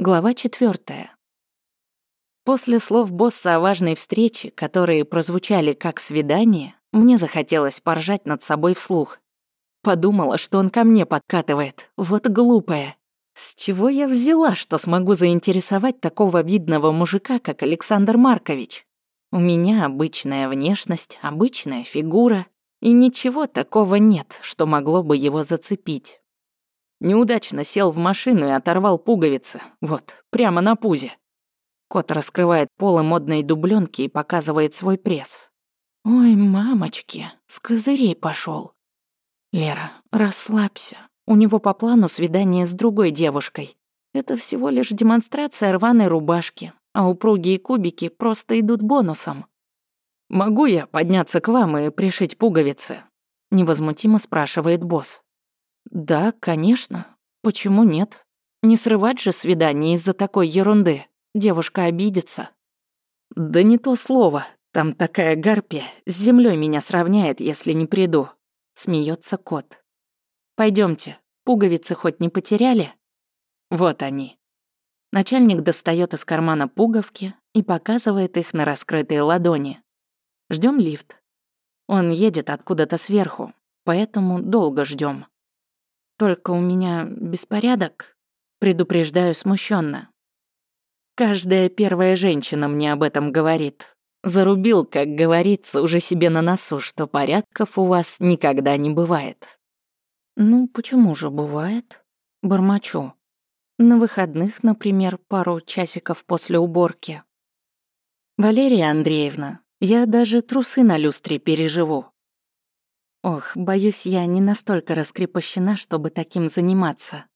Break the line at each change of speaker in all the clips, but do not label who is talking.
Глава четвертая. После слов босса о важной встрече, которые прозвучали как свидание, мне захотелось поржать над собой вслух. Подумала, что он ко мне подкатывает. Вот глупая. С чего я взяла, что смогу заинтересовать такого видного мужика, как Александр Маркович? У меня обычная внешность, обычная фигура, и ничего такого нет, что могло бы его зацепить. Неудачно сел в машину и оторвал пуговицы. Вот, прямо на пузе. Кот раскрывает полы модной дубленки и показывает свой пресс. «Ой, мамочки, с козырей пошел. «Лера, расслабься. У него по плану свидание с другой девушкой. Это всего лишь демонстрация рваной рубашки, а упругие кубики просто идут бонусом. «Могу я подняться к вам и пришить пуговицы?» — невозмутимо спрашивает босс. Да, конечно. Почему нет? Не срывать же свидание из-за такой ерунды. Девушка обидится. Да не то слово. Там такая гарпия с землей меня сравняет, если не приду. Смеется кот. Пойдемте. Пуговицы хоть не потеряли? Вот они. Начальник достает из кармана пуговки и показывает их на раскрытые ладони. Ждем лифт. Он едет откуда-то сверху, поэтому долго ждем. Только у меня беспорядок, предупреждаю смущенно. Каждая первая женщина мне об этом говорит. Зарубил, как говорится, уже себе на носу, что порядков у вас никогда не бывает. Ну, почему же бывает? Бормочу. На выходных, например, пару часиков после уборки. Валерия Андреевна, я даже трусы на люстре переживу. Ох, боюсь, я не настолько раскрепощена, чтобы таким заниматься.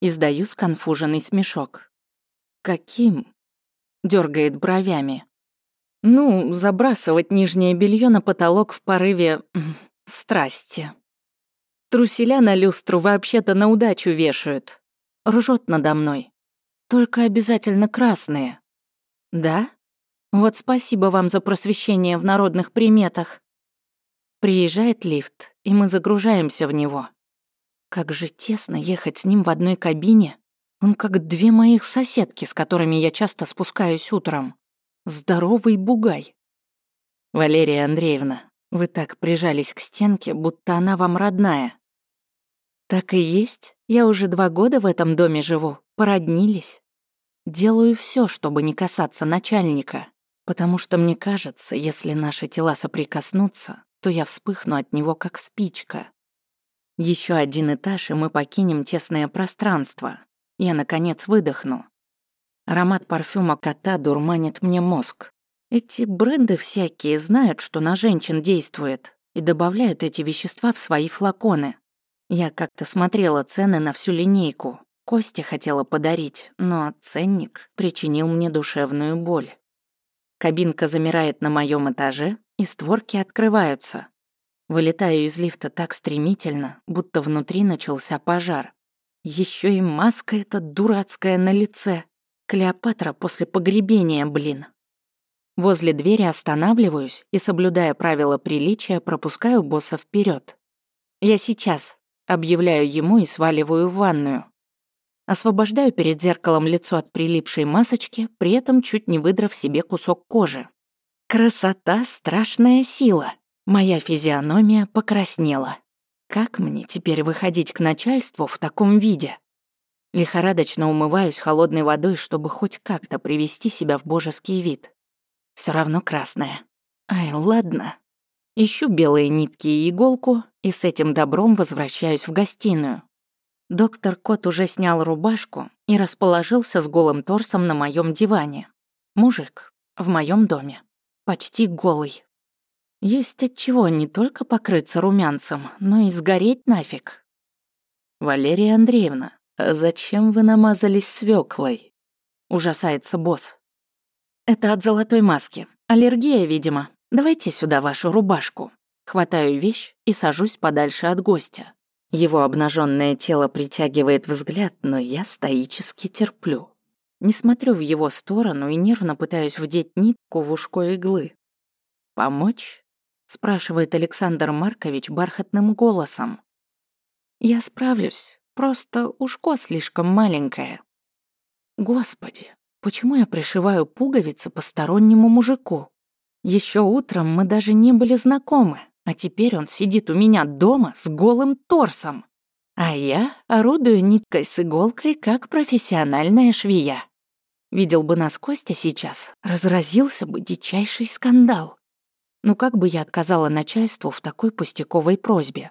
Издаю сконфуженный смешок. Каким? Дергает бровями. Ну, забрасывать нижнее белье на потолок в порыве страсти. Труселя на люстру вообще-то на удачу вешают. Ржет надо мной. Только обязательно красные. Да? Вот спасибо вам за просвещение в народных приметах. Приезжает лифт, и мы загружаемся в него. Как же тесно ехать с ним в одной кабине. Он как две моих соседки, с которыми я часто спускаюсь утром. Здоровый бугай. Валерия Андреевна, вы так прижались к стенке, будто она вам родная. Так и есть. Я уже два года в этом доме живу. Породнились. Делаю все, чтобы не касаться начальника, потому что мне кажется, если наши тела соприкоснутся, то я вспыхну от него, как спичка. Еще один этаж, и мы покинем тесное пространство. Я, наконец, выдохну. Аромат парфюма кота дурманит мне мозг. Эти бренды всякие знают, что на женщин действует, и добавляют эти вещества в свои флаконы. Я как-то смотрела цены на всю линейку. Кости хотела подарить, но ценник причинил мне душевную боль. Кабинка замирает на моем этаже, и створки открываются. Вылетаю из лифта так стремительно, будто внутри начался пожар. Еще и маска эта дурацкая на лице. Клеопатра после погребения, блин. Возле двери останавливаюсь и, соблюдая правила приличия, пропускаю босса вперед. «Я сейчас», — объявляю ему и сваливаю в ванную. Освобождаю перед зеркалом лицо от прилипшей масочки, при этом чуть не выдрав себе кусок кожи. Красота — страшная сила. Моя физиономия покраснела. Как мне теперь выходить к начальству в таком виде? Лихорадочно умываюсь холодной водой, чтобы хоть как-то привести себя в божеский вид. Все равно красная. Ай, ладно. Ищу белые нитки и иголку, и с этим добром возвращаюсь в гостиную. Доктор Кот уже снял рубашку и расположился с голым торсом на моем диване. Мужик в моем доме почти голый. Есть от чего не только покрыться румянцем, но и сгореть нафиг. Валерия Андреевна, а зачем вы намазались свеклой? Ужасается босс. Это от золотой маски. Аллергия, видимо. Давайте сюда вашу рубашку. Хватаю вещь и сажусь подальше от гостя. Его обнаженное тело притягивает взгляд, но я стоически терплю. Не смотрю в его сторону и нервно пытаюсь вдеть нитку в ушко иглы. «Помочь?» — спрашивает Александр Маркович бархатным голосом. «Я справлюсь, просто ушко слишком маленькое». Господи, почему я пришиваю пуговицы постороннему мужику? Еще утром мы даже не были знакомы, а теперь он сидит у меня дома с голым торсом. А я орудую ниткой с иголкой, как профессиональная швея. Видел бы нас Костя сейчас, разразился бы дичайший скандал. Ну как бы я отказала начальству в такой пустяковой просьбе?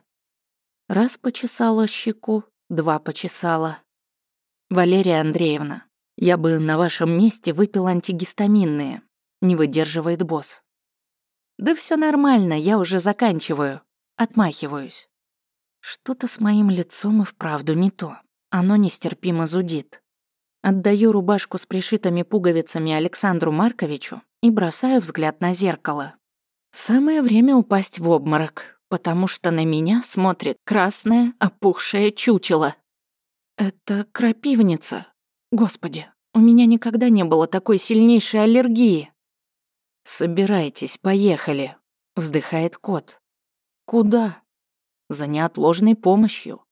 Раз почесала щеку, два почесала. Валерия Андреевна, я бы на вашем месте выпил антигистаминные. Не выдерживает босс. Да все нормально, я уже заканчиваю. Отмахиваюсь. Что-то с моим лицом и вправду не то. Оно нестерпимо зудит. Отдаю рубашку с пришитыми пуговицами Александру Марковичу и бросаю взгляд на зеркало. Самое время упасть в обморок, потому что на меня смотрит красное, опухшее чучело. Это крапивница. Господи, у меня никогда не было такой сильнейшей аллергии. «Собирайтесь, поехали», — вздыхает кот. «Куда?» «За неотложной помощью».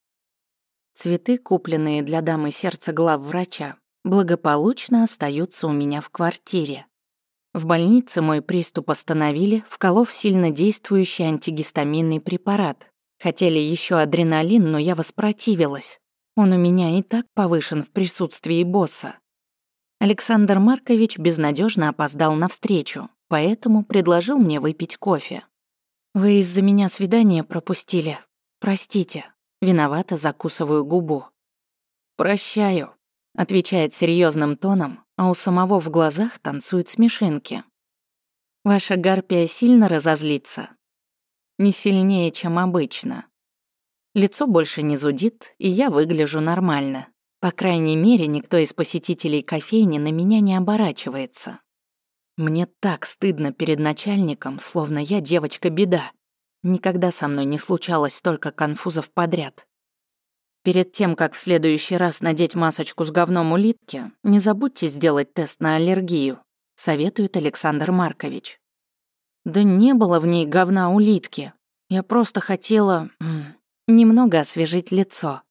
Цветы, купленные для дамы сердца глав врача, благополучно остаются у меня в квартире. В больнице мой приступ остановили, вколов сильно действующий антигистаминный препарат. Хотели еще адреналин, но я воспротивилась. Он у меня и так повышен в присутствии босса. Александр Маркович безнадежно опоздал на встречу, поэтому предложил мне выпить кофе. «Вы из-за меня свидание пропустили. Простите». Виновато закусываю губу. «Прощаю», — отвечает серьезным тоном, а у самого в глазах танцуют смешинки. «Ваша гарпия сильно разозлится?» «Не сильнее, чем обычно». Лицо больше не зудит, и я выгляжу нормально. По крайней мере, никто из посетителей кофейни на меня не оборачивается. Мне так стыдно перед начальником, словно я девочка-беда. Никогда со мной не случалось столько конфузов подряд. Перед тем, как в следующий раз надеть масочку с говном улитки, не забудьте сделать тест на аллергию, советует Александр Маркович. Да не было в ней говна улитки. Я просто хотела немного освежить лицо.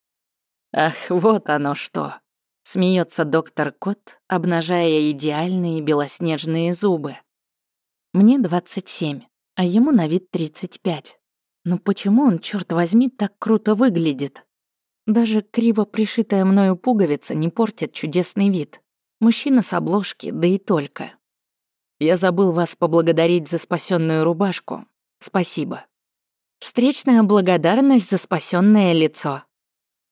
Ах, вот оно что. Смеется доктор Кот, обнажая идеальные белоснежные зубы. Мне 27, а ему на вид 35. Но почему он, черт возьми, так круто выглядит? Даже криво пришитая мною пуговица не портит чудесный вид. Мужчина с обложки, да и только. Я забыл вас поблагодарить за спасенную рубашку. Спасибо. Встречная благодарность за спасенное лицо.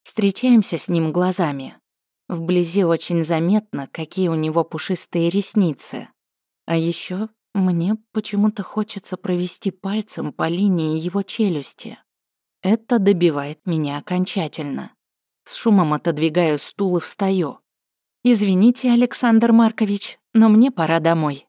Встречаемся с ним глазами. Вблизи очень заметно, какие у него пушистые ресницы. А еще мне почему-то хочется провести пальцем по линии его челюсти. Это добивает меня окончательно. С шумом отодвигаю стул и встаю. «Извините, Александр Маркович, но мне пора домой».